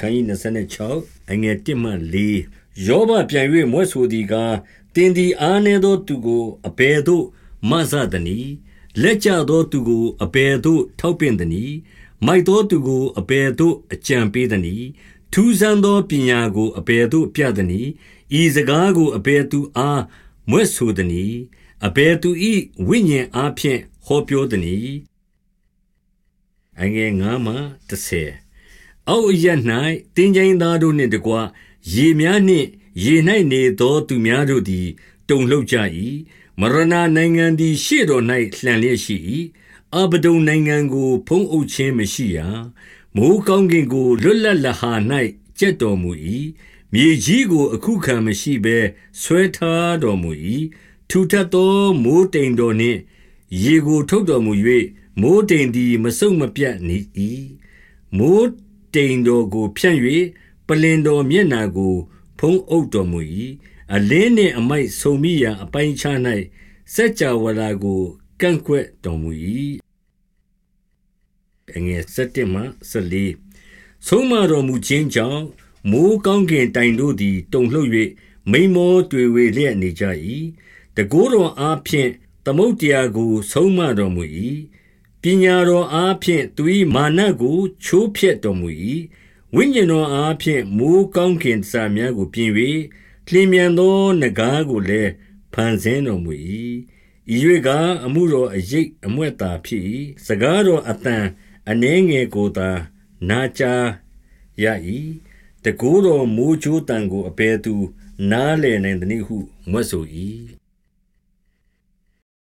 ခန်းကြီး26အငယ်1မှ4ယောဘပြန်၍မွဲ့ဆိုသည်ကားတင်းဒီအားနေသောသူကိုအဘယ်သို့မဆသနည်းလက်ကျသောသူကိုအဘယ်သို့ထောက်ပင့်သနည်းမိုက်သောသူကိုအဘယ်သို့အကြံပေးသနည်းထူးဆန်းသောပညာကိုအဘယ်သို့ပြသနည်းဤစကားကိုအဘယ်သူအားမွဲ့ဆိုသနည်းအဘယ်သူ၏ဝိညာဉ်အားဖြင့်ဟောပြောသနည်းအငယ်9မှ10 အောက်အရ၌တင်းကျင်းသားတို့နှင့်တကွ ရေများနှင့် ရေ၌နေသောသူများတို့သည် တုန်လှုပ်ကြ၏မရဏနိုင်ငံသည် ရှေ့တော်၌လှန်လျက်ရှိ၏အဘဒုံနိုင်ငံကို ဖုံးအုပ်ခြင်းမရှိရာ မိုးကောင်းကင်ကို လွတ်လပ်လဟာ၌ကျက်တော်မူ၏မြေကြီးကို အခုခံမရှိဘဲ ဆွဲထားတော်မူ၏ထူထပ်သော မိုးတိမ်တော်နှင့် ရေကို ထုတ်တော်မူ၍မိုးတိမ်သည်မဆုတ်မပြတ်နေ၏မိုး တိမ်တော်ကို ဖြန့်၍ပလင်တော်မျက်နာကို ဖုံးအုပ်တော်မူ၏အလင်းနှင့်အမိုက်ဆုံမိရာ အပိုင်းခြား၌စัจ java လာကိုကန့်ကွက်တော်မူ၏အငယ်7မှ14ဆုံးမတော်မူခြင်းကြောင့်မိုးကောင်းကင်တိုင်တို့သည်တုန်လှုပ်၍မိန်မောတွေဝေလျက်နေကြ၏တကိုးတော်အားဖြင့်သမုတ်တရားကို ဆုံးမတော်မူ၏ ပညာတော်အားဖြင့် သူ၏မာနကို ချိုးဖျက်တော်မူ၏ဝိညာဉ်တော်အားဖြင့် မိုးကောင်းကင်စာများကို ပြင်၍လျင်မြန်သောနဂါးကိုလည်း ဖန်ဆင်းတော်မူ၏ဤ၍ကအမှုတော်အရေးအမွဲ့တာဖြစ်၏စကားတော်အတန်အနှဲငယ်ကိုသာ နာကြားရ၏တကိုးတော်မိုးချိုးတန်ကို အဘယ်သူ နားလည်နိုင်သနည်းဟုမွတ်ဆို၏